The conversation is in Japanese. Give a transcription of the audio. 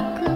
く